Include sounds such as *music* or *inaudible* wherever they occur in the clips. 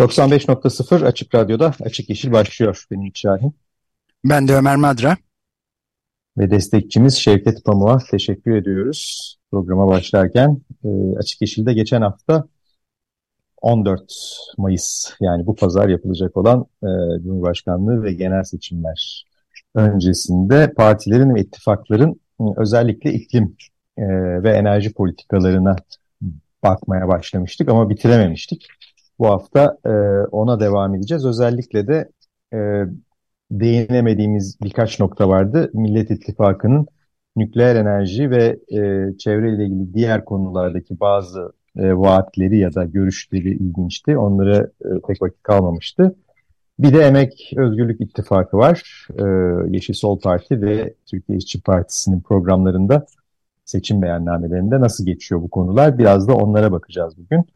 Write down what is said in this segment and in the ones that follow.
...95.0 Açık Radyo'da Açık Yeşil başlıyor. Benim Ümit Şahin. Ben de Ömer Madra. Ve destekçimiz Şevket Pamuk'a teşekkür ediyoruz. Programa başlarken e, Açık Yeşil'de geçen hafta 14 Mayıs yani bu pazar yapılacak olan e, Cumhurbaşkanlığı ve genel seçimler öncesinde partilerin ve ittifakların özellikle iklim e, ve enerji politikalarına bakmaya başlamıştık ama bitirememiştik. Bu hafta e, ona devam edeceğiz. Özellikle de e, değinemediğimiz birkaç nokta vardı. Millet İttifakı'nın nükleer enerji ve e, çevreyle ilgili diğer konulardaki bazı e, vaatleri ya da görüşleri ilginçti. Onlara e, pek vakit kalmamıştı. Bir de Emek Özgürlük İttifakı var. E, Yeşil Sol Parti ve Türkiye İşçi Partisi'nin programlarında seçim beyannamelerinde nasıl geçiyor bu konular? Biraz da onlara bakacağız bugün.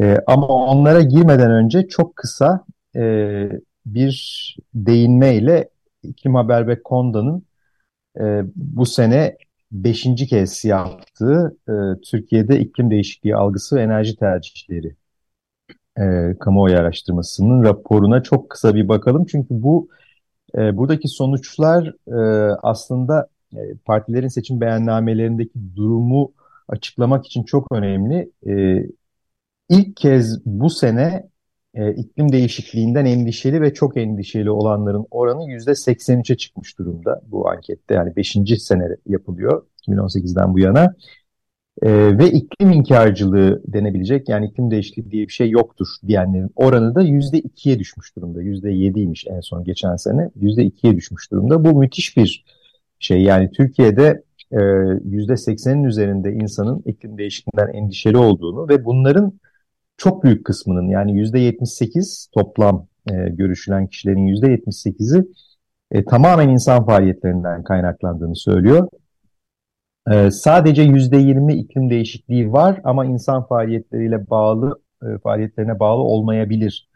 E, ama onlara girmeden önce çok kısa e, bir değinmeyle İklim Haber ve Konda'nın e, bu sene beşinci kez yaptığı e, Türkiye'de iklim değişikliği algısı ve enerji tercihleri e, kamuoyu araştırmasının raporuna çok kısa bir bakalım. Çünkü bu e, buradaki sonuçlar e, aslında e, partilerin seçim beyannamelerindeki durumu açıklamak için çok önemli. E, ilk kez bu sene e, iklim değişikliğinden endişeli ve çok endişeli olanların oranı %83'e çıkmış durumda bu ankette. Yani 5. sene yapılıyor 2018'den bu yana. E, ve iklim inkarcılığı denebilecek yani iklim değişikliği diye bir şey yoktur diyenlerin oranı da %2'ye düşmüş durumda. %7'ymiş en son geçen sene. %2'ye düşmüş durumda. Bu müthiş bir şey. Yani Türkiye'de e, %80'in üzerinde insanın iklim değişikliğinden endişeli olduğunu ve bunların çok büyük kısmının yani %78 toplam e, görüşülen kişilerin %78'i e, tamamen insan faaliyetlerinden kaynaklandığını söylüyor. E, sadece %20 iklim değişikliği var ama insan faaliyetleriyle bağlı e, faaliyetlerine bağlı olmayabilir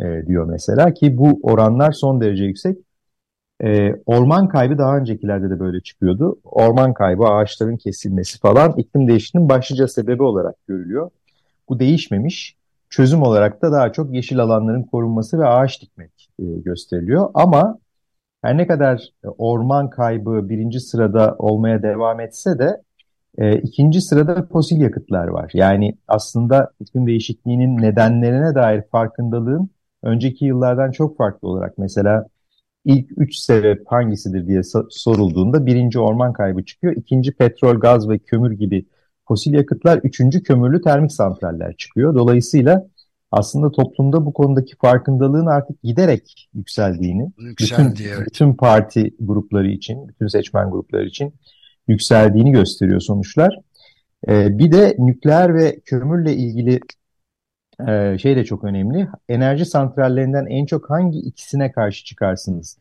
e, diyor mesela ki bu oranlar son derece yüksek. E, orman kaybı daha öncekilerde de böyle çıkıyordu. Orman kaybı, ağaçların kesilmesi falan iklim değişikliğinin başlıca sebebi olarak görülüyor. Bu değişmemiş. Çözüm olarak da daha çok yeşil alanların korunması ve ağaç dikmek e, gösteriliyor. Ama her ne kadar orman kaybı birinci sırada olmaya devam etse de e, ikinci sırada fosil yakıtlar var. Yani aslında iklim değişikliğinin nedenlerine dair farkındalığın önceki yıllardan çok farklı olarak mesela ilk üç sebep hangisidir diye sorulduğunda birinci orman kaybı çıkıyor. ikinci petrol, gaz ve kömür gibi fosil yakıtlar, üçüncü kömürlü termik santraller çıkıyor. Dolayısıyla aslında toplumda bu konudaki farkındalığın artık giderek yükseldiğini, Yükseldi, bütün, evet. bütün parti grupları için, bütün seçmen grupları için yükseldiğini gösteriyor sonuçlar. Ee, bir de nükleer ve kömürle ilgili e, şey de çok önemli. Enerji santrallerinden en çok hangi ikisine karşı çıkarsınız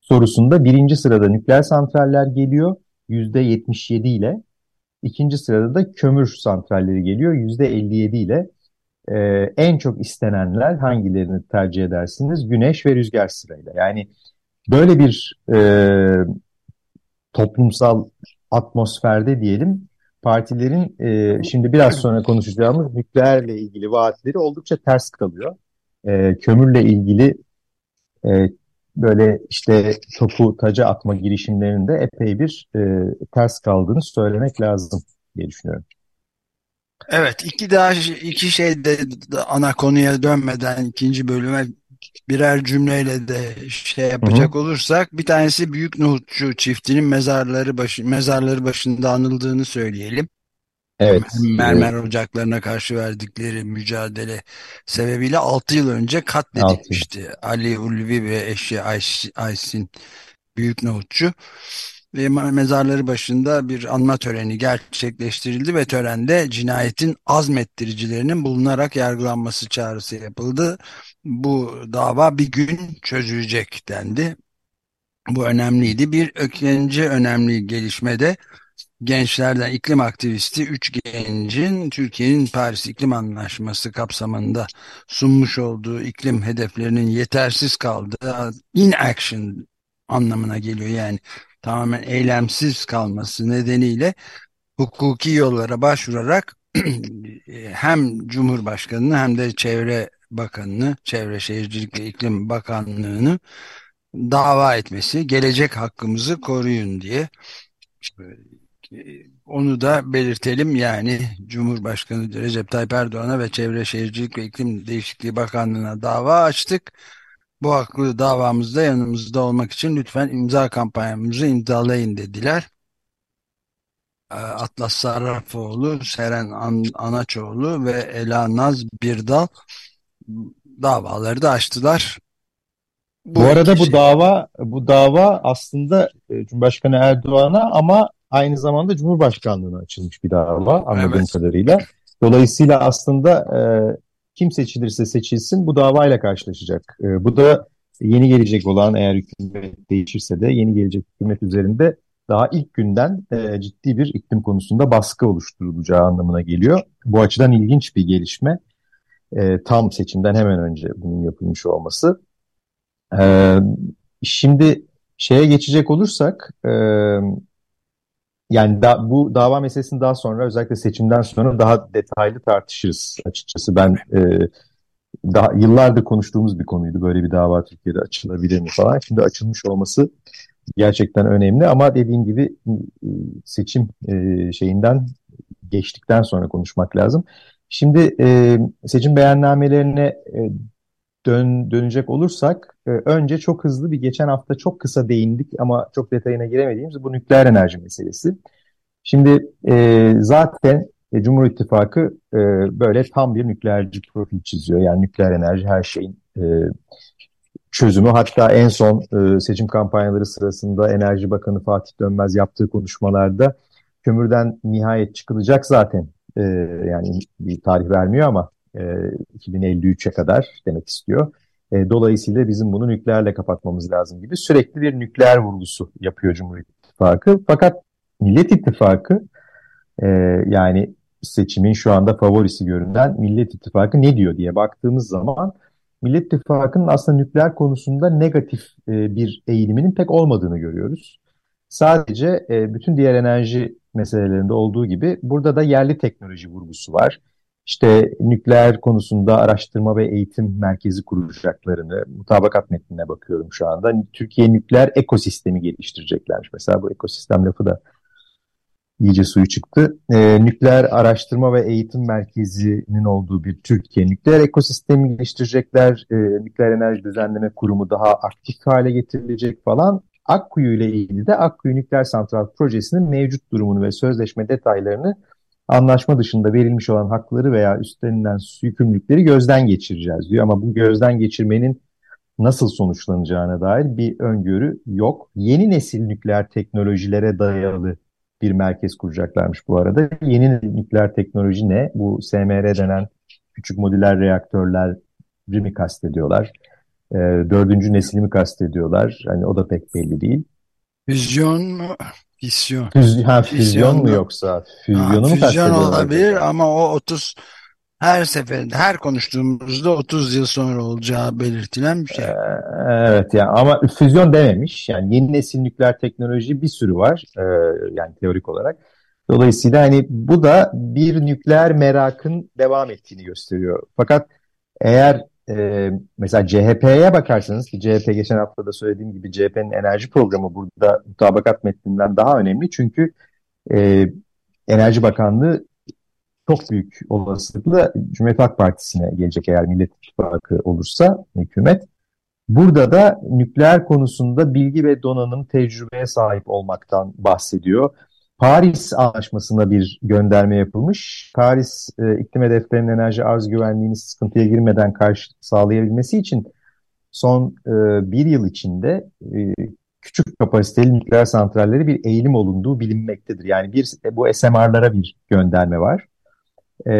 sorusunda birinci sırada nükleer santraller geliyor %77 ile. İkinci sırada da kömür santralleri geliyor %57 ile. Ee, en çok istenenler hangilerini tercih edersiniz? Güneş ve rüzgar sırayla. Yani böyle bir e, toplumsal atmosferde diyelim partilerin e, şimdi biraz sonra konuşacağımız nükleerle ilgili vaatleri oldukça ters kalıyor. E, kömürle ilgili e, böyle işte topu taca atma girişimlerinde epey bir e, ters kaldığını söylemek lazım diye düşünüyorum. Evet, iki daha iki şey de ana konuya dönmeden ikinci bölüme birer cümleyle de şey yapacak hı hı. olursak bir tanesi Büyük Nohutçu çiftinin mezarları başı mezarları başında anıldığını söyleyelim. Evet. Mermer ocaklarına karşı verdikleri mücadele sebebiyle 6 yıl önce katledilmişti. Ali Ulvi ve eşi Aysin Büyük Nohutçu. ve mezarları başında bir anma töreni gerçekleştirildi ve törende cinayetin azmettiricilerinin bulunarak yargılanması çağrısı yapıldı. Bu dava bir gün çözülecek dendi. Bu önemliydi. Bir ikinci önemli gelişmede gençlerden iklim aktivisti 3 gencin Türkiye'nin Paris İklim Anlaşması kapsamında sunmuş olduğu iklim hedeflerinin yetersiz kaldığı inaction anlamına geliyor. Yani tamamen eylemsiz kalması nedeniyle hukuki yollara başvurarak *clears throat* hem Cumhurbaşkanı'nı hem de Çevre Bakanı'nı, Çevre Şehircilik ve İklim Bakanlığı'nı dava etmesi, gelecek hakkımızı koruyun diye onu da belirtelim yani Cumhurbaşkanı Recep Tayyip Erdoğan'a ve Çevre Şehircilik ve İklim Değişikliği Bakanlığı'na dava açtık. Bu haklı davamızda yanımızda olmak için lütfen imza kampanyamızı imzalayın dediler. Ee, Atlas Sarrafoğlu, Seren An Anaçoğlu ve Ela Naz Birdal davaları da açtılar. Bu, bu arada bu şey... dava bu dava aslında e, Cumhurbaşkanı Erdoğan'a ama aynı zamanda Cumhurbaşkanlığına açılmış bir dava anladığım evet. kadarıyla. Dolayısıyla aslında e, kim seçilirse seçilsin bu davayla karşılaşacak. E, bu da yeni gelecek olan eğer hükümet değişirse de yeni gelecek hükümet üzerinde daha ilk günden e, ciddi bir iklim konusunda baskı oluşturulacağı anlamına geliyor. Bu açıdan ilginç bir gelişme. E, tam seçimden hemen önce bunun yapılmış olması. E, şimdi şeye geçecek olursak e, yani da, bu dava meselesini daha sonra özellikle seçimden sonra daha detaylı tartışırız açıkçası. Ben e, daha yıllardır konuştuğumuz bir konuydu. Böyle bir dava Türkiye'de açılabilir mi falan. Şimdi açılmış olması gerçekten önemli ama dediğim gibi e, seçim e, şeyinden geçtikten sonra konuşmak lazım. Şimdi e, seçim beyannamelerine e, dön, dönecek olursak e, önce çok hızlı bir geçen hafta çok kısa değindik ama çok detayına giremediğimiz bu nükleer enerji meselesi. Şimdi e, zaten e, Cumhur İttifakı e, böyle tam bir nükleerci profil çiziyor. Yani nükleer enerji her şeyin e, çözümü. Hatta en son e, seçim kampanyaları sırasında Enerji Bakanı Fatih Dönmez yaptığı konuşmalarda kömürden nihayet çıkılacak zaten. E, yani bir tarih vermiyor ama e, 2053'e kadar demek istiyor. E, dolayısıyla bizim bunu nükleerle kapatmamız lazım gibi sürekli bir nükleer vurgusu yapıyor Cumhur İttifakı. Fakat Millet İttifakı e, yani seçimin şu anda favorisi görünen Millet İttifakı ne diyor diye baktığımız zaman Millet İttifakı'nın aslında nükleer konusunda negatif e, bir eğiliminin pek olmadığını görüyoruz. Sadece e, bütün diğer enerji meselelerinde olduğu gibi burada da yerli teknoloji vurgusu var. İşte nükleer konusunda araştırma ve eğitim merkezi kuracaklarını, mutabakat metnine bakıyorum şu anda. Türkiye nükleer ekosistemi geliştireceklermiş. Mesela bu ekosistem lafı da iyice suyu çıktı. E, nükleer araştırma ve eğitim merkezinin olduğu bir Türkiye nükleer ekosistemi geliştirecekler. E, nükleer enerji düzenleme kurumu daha aktif hale getirilecek falan. Akkuyu ile ilgili de Akkuyu Nükleer Santral Projesi'nin mevcut durumunu ve sözleşme detaylarını anlaşma dışında verilmiş olan hakları veya üstlenilen yükümlülükleri gözden geçireceğiz diyor. Ama bu gözden geçirmenin nasıl sonuçlanacağına dair bir öngörü yok. Yeni nesil nükleer teknolojilere dayalı bir merkez kuracaklarmış bu arada. Yeni nükleer teknoloji ne? Bu SMR denen küçük modüler reaktörler mi kastediyorlar? E, dördüncü nesli mi kastediyorlar? Hani o da pek belli değil. Füzyon mu? Fisyon. Füz, ha, füzyon, füzyon mu yoksa? Füzyonu ha, mu Füzyon olabilir ama o 30 her seferinde her konuştuğumuzda 30 yıl sonra olacağı belirtilen bir şey. Ee, evet yani ama füzyon dememiş. Yani yeni nesil nükleer teknoloji bir sürü var ee, yani teorik olarak. Dolayısıyla hani bu da bir nükleer merakın devam ettiğini gösteriyor. Fakat eğer e, mesela CHP'ye bakarsanız ki CHP geçen hafta da söylediğim gibi CHP'nin enerji programı burada mutabakat metninden daha önemli. Çünkü e, Enerji Bakanlığı çok büyük olasılıkla Cumhuriyet Halk Partisi'ne gelecek eğer Millet İttifakı olursa hükümet. Burada da nükleer konusunda bilgi ve donanım tecrübeye sahip olmaktan bahsediyor. Paris Anlaşması'na bir gönderme yapılmış. Paris e, iklim hedeflerinin enerji arz güvenliğini sıkıntıya girmeden karşı sağlayabilmesi için son e, bir yıl içinde e, küçük kapasiteli nükleer santralleri bir eğilim olunduğu bilinmektedir. Yani bir bu SMR'lara bir gönderme var. E,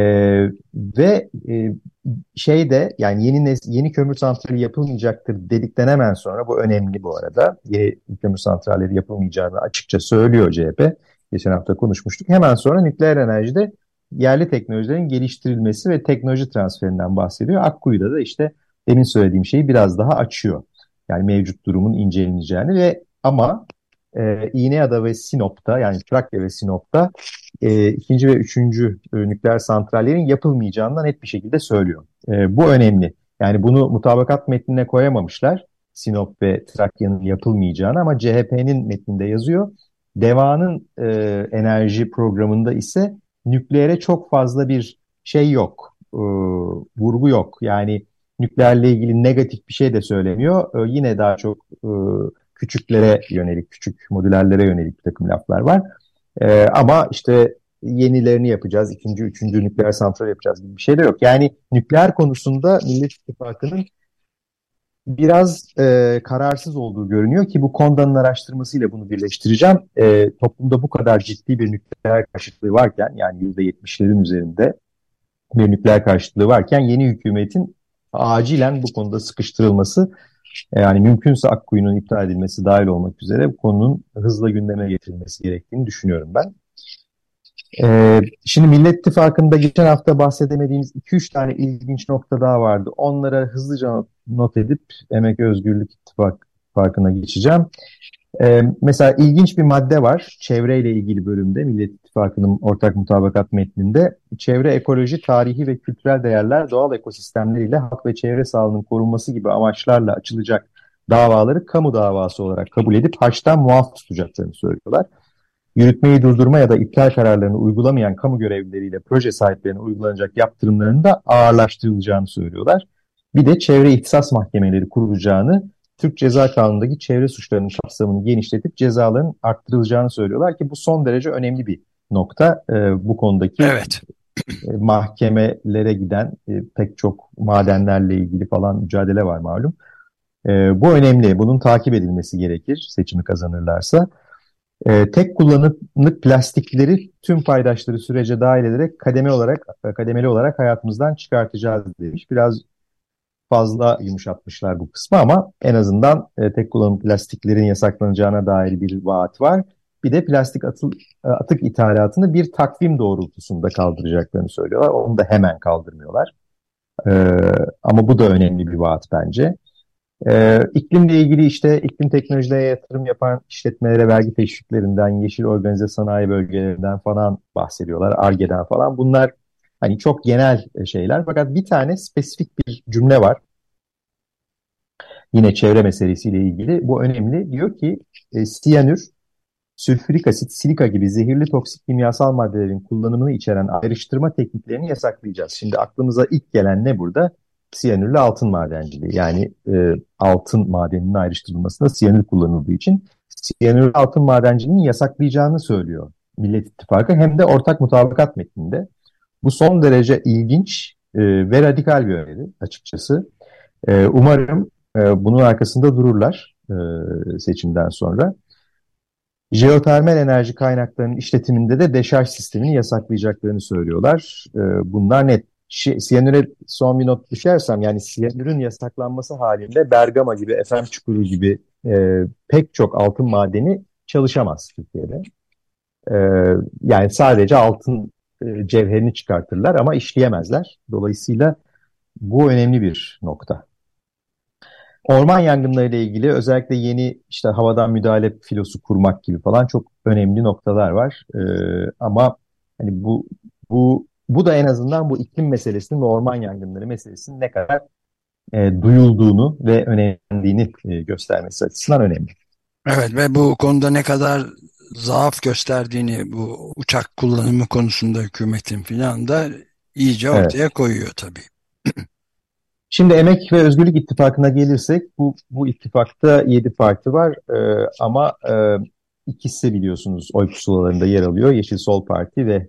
ve e, şey de yani yeni yeni kömür santrali yapılmayacaktır dedikten hemen sonra bu önemli bu arada. Yeni kömür santralleri yapılmayacağını açıkça söylüyor CHP. Geçen hafta konuşmuştuk. Hemen sonra nükleer enerjide yerli teknolojilerin geliştirilmesi ve teknoloji transferinden bahsediyor. Akkuyu'da da işte demin söylediğim şeyi biraz daha açıyor. Yani mevcut durumun inceleneceğini ve ama e, İğneada ve Sinop'ta yani Trakya ve Sinop'ta e, ikinci ve üçüncü e, nükleer santrallerin yapılmayacağından net bir şekilde söylüyor. E, bu önemli. Yani bunu mutabakat metnine koyamamışlar. Sinop ve Trakya'nın yapılmayacağını ama CHP'nin metninde yazıyor. Deva'nın e, enerji programında ise nükleere çok fazla bir şey yok, e, vurgu yok. Yani nükleerle ilgili negatif bir şey de söylemiyor. E, yine daha çok e, küçüklere yönelik, küçük modülerlere yönelik bir takım laflar var. E, ama işte yenilerini yapacağız, ikinci, üçüncü nükleer santral yapacağız gibi bir şey de yok. Yani nükleer konusunda Millet İttifakı'nın biraz e, kararsız olduğu görünüyor ki bu Konda'nın araştırmasıyla bunu birleştireceğim. E, toplumda bu kadar ciddi bir nükleer karşıtlığı varken yani %70'lerin üzerinde bir nükleer karşıtlığı varken yeni hükümetin acilen bu konuda sıkıştırılması yani mümkünse Akkuyu'nun iptal edilmesi dahil olmak üzere bu konunun hızla gündeme getirilmesi gerektiğini düşünüyorum ben. Ee, şimdi Millet İttifakı'nda geçen hafta bahsedemediğimiz 2-3 tane ilginç nokta daha vardı. Onlara hızlıca not edip Emek Özgürlük İttifakı'na geçeceğim. Ee, mesela ilginç bir madde var çevreyle ilgili bölümde Millet İttifakı'nın ortak mutabakat metninde. Çevre, ekoloji, tarihi ve kültürel değerler doğal ekosistemleriyle halk ve çevre sağlığının korunması gibi amaçlarla açılacak davaları kamu davası olarak kabul edip haçtan muaf tutacaklarını söylüyorlar. Yürütmeyi durdurma ya da iptal kararlarını uygulamayan kamu görevlileriyle proje sahiplerine uygulanacak yaptırımların da ağırlaştırılacağını söylüyorlar. Bir de çevre ihtisas mahkemeleri kurulacağını Türk Ceza Kanunu'ndaki çevre suçlarının kapsamını genişletip cezaların arttırılacağını söylüyorlar ki bu son derece önemli bir nokta. E, bu konudaki evet. e, mahkemelere giden e, pek çok madenlerle ilgili falan mücadele var malum. E, bu önemli. Bunun takip edilmesi gerekir seçimi kazanırlarsa. E, tek kullanımlık plastikleri tüm paydaşları sürece dahil ederek kademe olarak kademeli olarak hayatımızdan çıkartacağız demiş. Biraz fazla yumuşatmışlar bu kısmı ama en azından e, tek kullanım plastiklerin yasaklanacağına dair bir vaat var. Bir de plastik atıl, e, atık ithalatını bir takvim doğrultusunda kaldıracaklarını söylüyorlar. Onu da hemen kaldırmıyorlar. Ee, ama bu da önemli bir vaat bence. Ee, iklimle ilgili işte iklim teknolojilere yatırım yapan işletmelere vergi teşviklerinden, yeşil organize sanayi bölgelerinden falan bahsediyorlar. ARGE'den falan. Bunlar Hani çok genel e, şeyler fakat bir tane spesifik bir cümle var. Yine çevre meselesiyle ilgili. Bu önemli. Diyor ki e, siyanür, sülfürik asit, silika gibi zehirli toksik kimyasal maddelerin kullanımını içeren ayrıştırma tekniklerini yasaklayacağız. Şimdi aklımıza ilk gelen ne burada? Siyanürle altın madenciliği. Yani e, altın madeninin ayrıştırılmasında siyanür kullanıldığı için siyanürle altın madenciliğini yasaklayacağını söylüyor Millet İttifakı. Hem de ortak mutabakat metninde. Bu son derece ilginç e, ve radikal bir öneri açıkçası. E, umarım e, bunun arkasında dururlar e, seçimden sonra. Jeotermal enerji kaynaklarının işletiminde de deşarj sistemini yasaklayacaklarını söylüyorlar. E, bunlar net. Siyanür'e son bir not düşersem yani siyanürün yasaklanması halinde Bergama gibi, Efem Çukuru gibi e, pek çok altın madeni çalışamaz Türkiye'de. E, yani sadece altın e, cevherini çıkartırlar ama işleyemezler. Dolayısıyla bu önemli bir nokta. Orman yangınları ile ilgili özellikle yeni işte havadan müdahale filosu kurmak gibi falan çok önemli noktalar var. Ee, ama hani bu bu bu da en azından bu iklim meselesinin ve orman yangınları meselesinin ne kadar e, duyulduğunu ve önemliliğini e, göstermesi açısından önemli. Evet ve bu konuda ne kadar zaaf gösterdiğini bu uçak kullanımı konusunda hükümetin filan da iyice ortaya evet. koyuyor tabii. *clears throat* Şimdi Emek ve Özgürlük İttifakı'na gelirsek bu, bu ittifakta 7 parti var ee, ama e, ikisi biliyorsunuz oy pusulalarında yer alıyor. Yeşil Sol Parti ve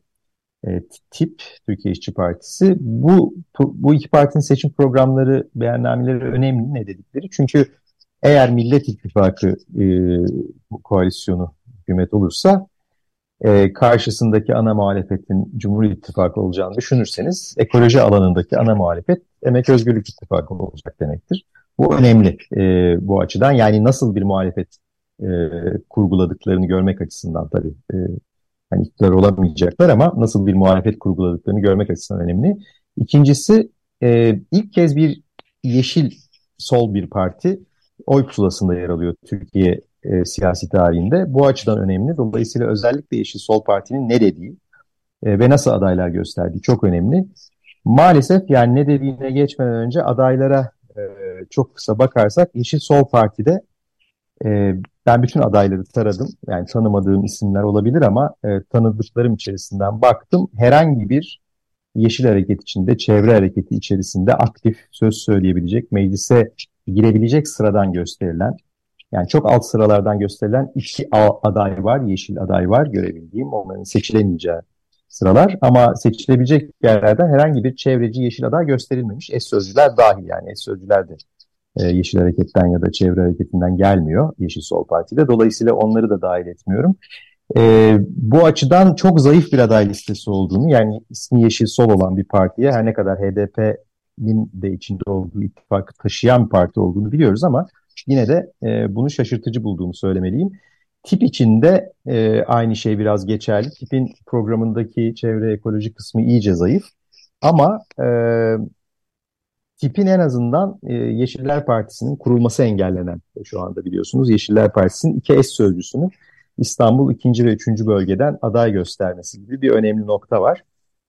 e, TİP, Türkiye İşçi Partisi. Bu, bu iki partinin seçim programları, beyannameleri önemli ne dedikleri. Çünkü eğer Millet İttifakı e, koalisyonu hükümet olursa e, karşısındaki ana muhalefetin Cumhur İttifakı olacağını düşünürseniz ekoloji alanındaki ana muhalefet Emek Özgürlük İttifakı olacak demektir. Bu önemli e, bu açıdan. Yani nasıl bir muhalefet e, kurguladıklarını görmek açısından tabii e, hani iktidar olamayacaklar ama nasıl bir muhalefet kurguladıklarını görmek açısından önemli. İkincisi e, ilk kez bir yeşil sol bir parti oy pusulasında yer alıyor Türkiye e, siyasi tarihinde. Bu açıdan önemli. Dolayısıyla özellikle Yeşil Sol Parti'nin ne dediği e, ve nasıl adaylar gösterdiği çok önemli. Maalesef yani ne dediğine geçmeden önce adaylara e, çok kısa bakarsak Yeşil Sol Parti'de e, ben bütün adayları taradım. Yani tanımadığım isimler olabilir ama e, tanıdıklarım içerisinden baktım. Herhangi bir Yeşil Hareket içinde, çevre hareketi içerisinde aktif söz söyleyebilecek, meclise girebilecek sıradan gösterilen, yani çok alt sıralardan gösterilen iki aday var, yeşil aday var görebildiğim. Onların seçilemeyeceği sıralar ama seçilebilecek yerlerden herhangi bir çevreci yeşil aday gösterilmemiş. Es sözcüler dahil yani es sözcüler de e, Yeşil Hareket'ten ya da Çevre Hareketi'nden gelmiyor Yeşil Sol Parti'de. Dolayısıyla onları da dahil etmiyorum. E, bu açıdan çok zayıf bir aday listesi olduğunu yani ismi Yeşil Sol olan bir partiye her ne kadar HDP'nin de içinde olduğu ittifakı taşıyan parti olduğunu biliyoruz ama yine de e, bunu şaşırtıcı bulduğumu söylemeliyim. Tip içinde e, aynı şey biraz geçerli. Tipin programındaki çevre ekoloji kısmı iyice zayıf. Ama e, tipin en azından e, Yeşiller Partisi'nin kurulması engellenen şu anda biliyorsunuz. Yeşiller Partisi'nin iki eş sözcüsünü İstanbul 2. ve 3. bölgeden aday göstermesi gibi bir önemli nokta var.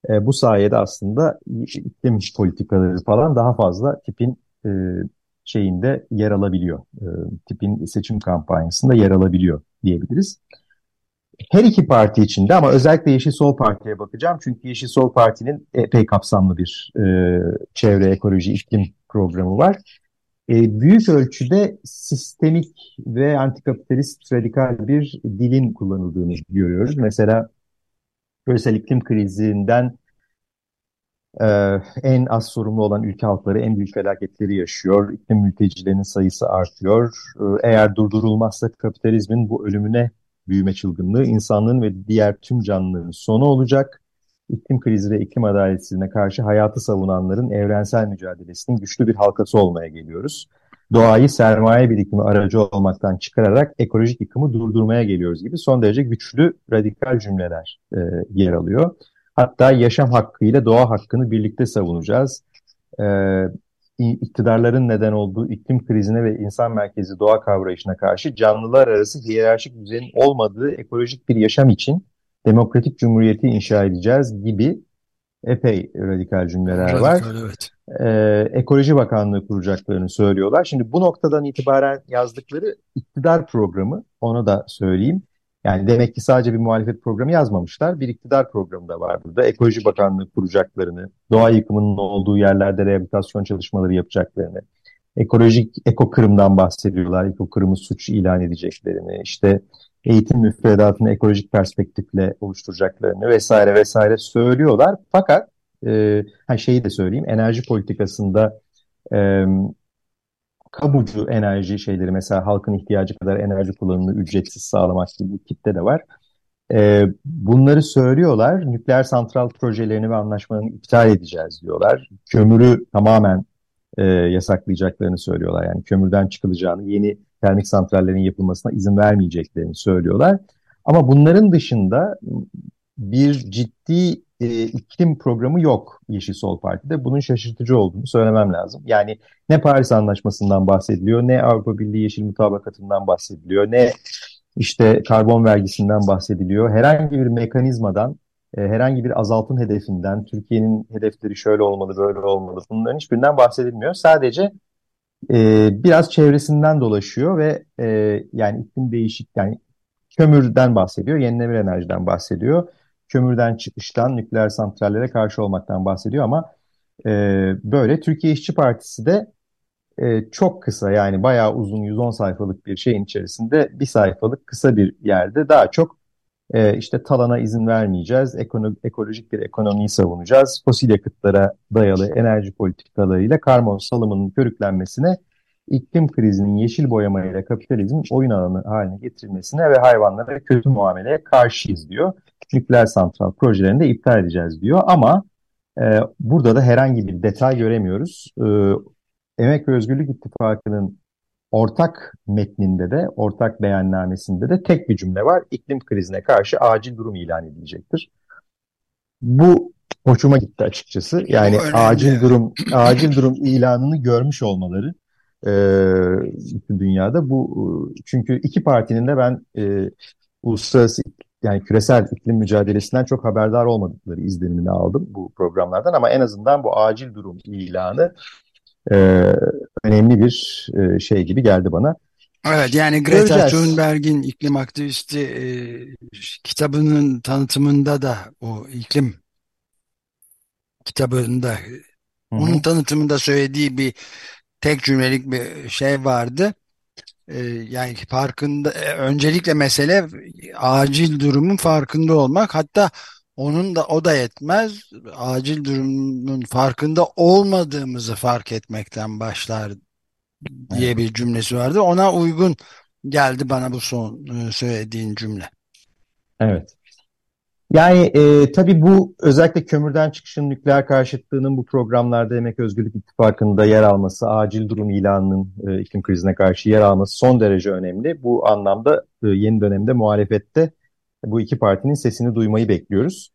E, bu sayede aslında iklim politikaları falan daha fazla tipin e, şeyinde yer alabiliyor. E, tipin seçim kampanyasında yer alabiliyor diyebiliriz. Her iki parti içinde ama özellikle Yeşil Sol Parti'ye bakacağım. Çünkü Yeşil Sol Parti'nin epey kapsamlı bir e, çevre, ekoloji, iklim programı var. E, büyük ölçüde sistemik ve antikapitalist radikal bir dilin kullanıldığını görüyoruz. Mesela küresel iklim krizinden e, en az sorumlu olan ülke halkları en büyük felaketleri yaşıyor. İklim mültecilerinin sayısı artıyor. E, eğer durdurulmazsa kapitalizmin bu ölümüne büyüme çılgınlığı insanlığın ve diğer tüm canlıların sonu olacak. İklim krizi ve iklim adaletsizliğine karşı hayatı savunanların evrensel mücadelesinin güçlü bir halkası olmaya geliyoruz. Doğayı sermaye birikimi aracı olmaktan çıkararak ekolojik yıkımı durdurmaya geliyoruz gibi son derece güçlü radikal cümleler e, yer alıyor. Hatta yaşam hakkıyla doğa hakkını birlikte savunacağız. E, iktidarların neden olduğu iklim krizine ve insan merkezi doğa kavrayışına karşı canlılar arası hiyerarşik düzenin olmadığı ekolojik bir yaşam için demokratik cumhuriyeti inşa edeceğiz gibi epey radikal cümleler radikal, var. Evet. Ee, Ekoloji Bakanlığı kuracaklarını söylüyorlar. Şimdi bu noktadan itibaren yazdıkları iktidar programı, onu da söyleyeyim. Yani demek ki sadece bir muhalefet programı yazmamışlar. Bir iktidar programı da var burada. Ekoloji Bakanlığı kuracaklarını, doğa yıkımının olduğu yerlerde rehabilitasyon çalışmaları yapacaklarını, ekolojik eko kırımdan bahsediyorlar. Eko kırımı suç ilan edeceklerini, işte eğitim müfredatını ekolojik perspektifle oluşturacaklarını vesaire vesaire söylüyorlar. Fakat e, şeyi de söyleyeyim, enerji politikasında e, kamucu enerji şeyleri mesela halkın ihtiyacı kadar enerji kullanımını ücretsiz sağlamak gibi bir kitle de var. E, bunları söylüyorlar. Nükleer santral projelerini ve anlaşmalarını iptal edeceğiz diyorlar. Kömürü tamamen e, yasaklayacaklarını söylüyorlar. Yani kömürden çıkılacağını, yeni termik santrallerin yapılmasına izin vermeyeceklerini söylüyorlar. Ama bunların dışında bir ciddi e, iklim programı yok Yeşil Sol Parti'de. Bunun şaşırtıcı olduğunu söylemem lazım. Yani ne Paris Anlaşması'ndan bahsediliyor, ne Avrupa Birliği Yeşil Mutabakatı'ndan bahsediliyor, ne işte karbon vergisinden bahsediliyor. Herhangi bir mekanizmadan, e, herhangi bir azaltım hedefinden, Türkiye'nin hedefleri şöyle olmalı, böyle olmalı bunların hiçbirinden bahsedilmiyor. Sadece e, biraz çevresinden dolaşıyor ve e, yani iklim değişik, yani kömürden bahsediyor, yenilenebilir enerjiden bahsediyor kömürden çıkıştan nükleer santrallere karşı olmaktan bahsediyor ama e, böyle Türkiye İşçi Partisi de e, çok kısa yani bayağı uzun 110 sayfalık bir şeyin içerisinde bir sayfalık kısa bir yerde daha çok e, işte talana izin vermeyeceğiz, ekono ekolojik bir ekonomiyi savunacağız, fosil yakıtlara dayalı enerji politikalarıyla karbon salımının körüklenmesine iklim krizinin yeşil boyamayla kapitalizmin oyun alanı haline getirilmesine ve hayvanlara kötü muameleye karşıyız diyor. Nükleer santral projelerini de iptal edeceğiz diyor ama e, burada da herhangi bir detay göremiyoruz. E, Emek ve Özgürlük İttifakı'nın ortak metninde de, ortak beyannamesinde de tek bir cümle var. İklim krizine karşı acil durum ilan edilecektir. Bu hoşuma gitti açıkçası. Yani acil durum acil durum ilanını görmüş olmaları e, dünyada bu çünkü iki partinin de ben e, uluslararası yani küresel iklim mücadelesinden çok haberdar olmadıkları izlenimini aldım bu programlardan ama en azından bu acil durum ilanı e, önemli bir e, şey gibi geldi bana. Evet yani Greta Thunberg'in iklim aktivisti e, kitabının tanıtımında da o iklim kitabında Hı -hı. onun tanıtımında söylediği bir tek cümlelik bir şey vardı. Ee, yani farkında e, öncelikle mesele acil durumun farkında olmak. Hatta onun da o da yetmez. Acil durumun farkında olmadığımızı fark etmekten başlar diye evet. bir cümlesi vardı. Ona uygun geldi bana bu son e, söylediğin cümle. Evet. Yani e, tabii bu özellikle kömürden çıkışın nükleer karşıtlığının bu programlarda Emek Özgürlük İttifakı'nda yer alması, acil durum ilanının e, iklim krizine karşı yer alması son derece önemli. Bu anlamda e, yeni dönemde muhalefette bu iki partinin sesini duymayı bekliyoruz.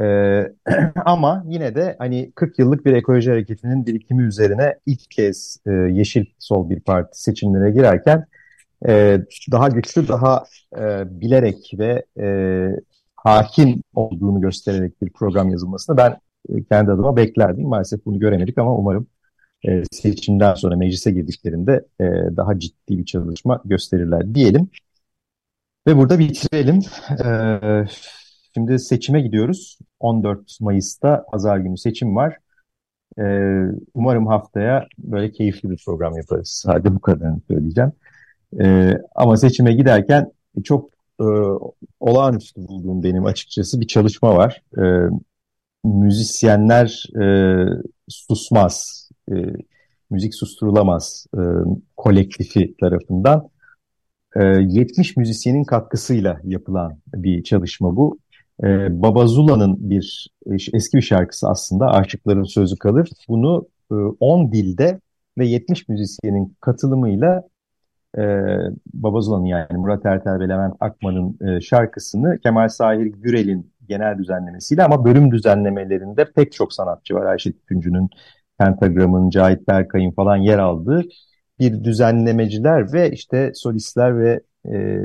E, *clears throat* ama yine de hani 40 yıllık bir ekoloji hareketinin birikimi üzerine ilk kez e, Yeşil Sol bir parti seçimlere girerken e, daha güçlü, daha e, bilerek ve e, hakim olduğunu göstererek bir program yazılmasını ben e, kendi adıma beklerdim. Maalesef bunu göremedik ama umarım e, seçimden sonra meclise girdiklerinde e, daha ciddi bir çalışma gösterirler diyelim. Ve burada bitirelim. E, şimdi seçime gidiyoruz. 14 Mayıs'ta pazar günü seçim var. Umarım haftaya böyle keyifli bir program yaparız. Sadece bu kadarını söyleyeceğim. Ama seçime giderken çok e, olağanüstü bulduğum benim açıkçası bir çalışma var. E, müzisyenler e, susmaz, e, müzik susturulamaz e, kolektifi tarafından e, 70 müzisyenin katkısıyla yapılan bir çalışma bu. E, Baba Zula'nın bir eski bir şarkısı aslında Aşıkların Sözü Kalır. Bunu e, 10 dilde ve 70 müzisyenin katılımıyla e, Babazula'nın yani Murat Ertel ve Levent Akman'ın e, şarkısını Kemal Sahir Gürel'in genel düzenlemesiyle ama bölüm düzenlemelerinde pek çok sanatçı var. Ayşe Tüncü'nün, Pentagram'ın, Cahit Berkay'ın falan yer aldığı bir düzenlemeciler ve işte solistler ve e,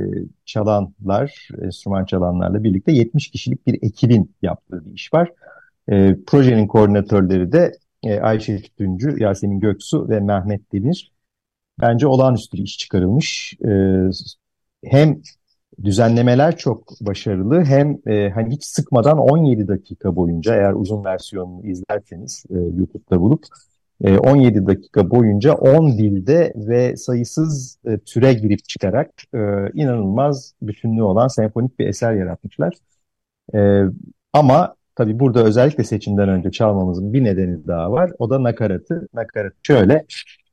çalanlar, enstrüman çalanlarla birlikte 70 kişilik bir ekibin yaptığı bir iş var. E, projenin koordinatörleri de e, Ayşe Tüncü, Yasemin Göksu ve Mehmet Demir bence olağanüstü bir iş çıkarılmış. E, hem düzenlemeler çok başarılı hem e, hani hiç sıkmadan 17 dakika boyunca eğer uzun versiyonunu izlerseniz e, YouTube'da bulup e, 17 dakika boyunca 10 dilde ve sayısız e, türe girip çıkarak e, inanılmaz bütünlüğü olan senfonik bir eser yaratmışlar. E, ama tabii burada özellikle seçimden önce çalmamızın bir nedeni daha var. O da nakaratı. Nakarat şöyle.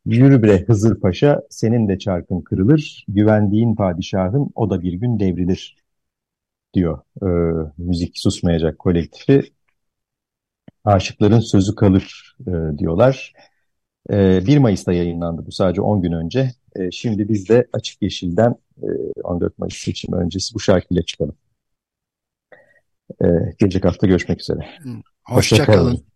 Yürü bre Hızır Paşa, senin de çarkın kırılır, güvendiğin padişahın o da bir gün devrilir diyor e, müzik susmayacak kolektifi. Aşıkların sözü kalır e, diyorlar. E, 1 Mayıs'ta yayınlandı bu sadece 10 gün önce. E, şimdi biz de Açık Yeşil'den e, 14 Mayıs seçimi öncesi bu şarkıyla çıkalım. E, gelecek hafta görüşmek üzere. Hoşçakalın. Hoşça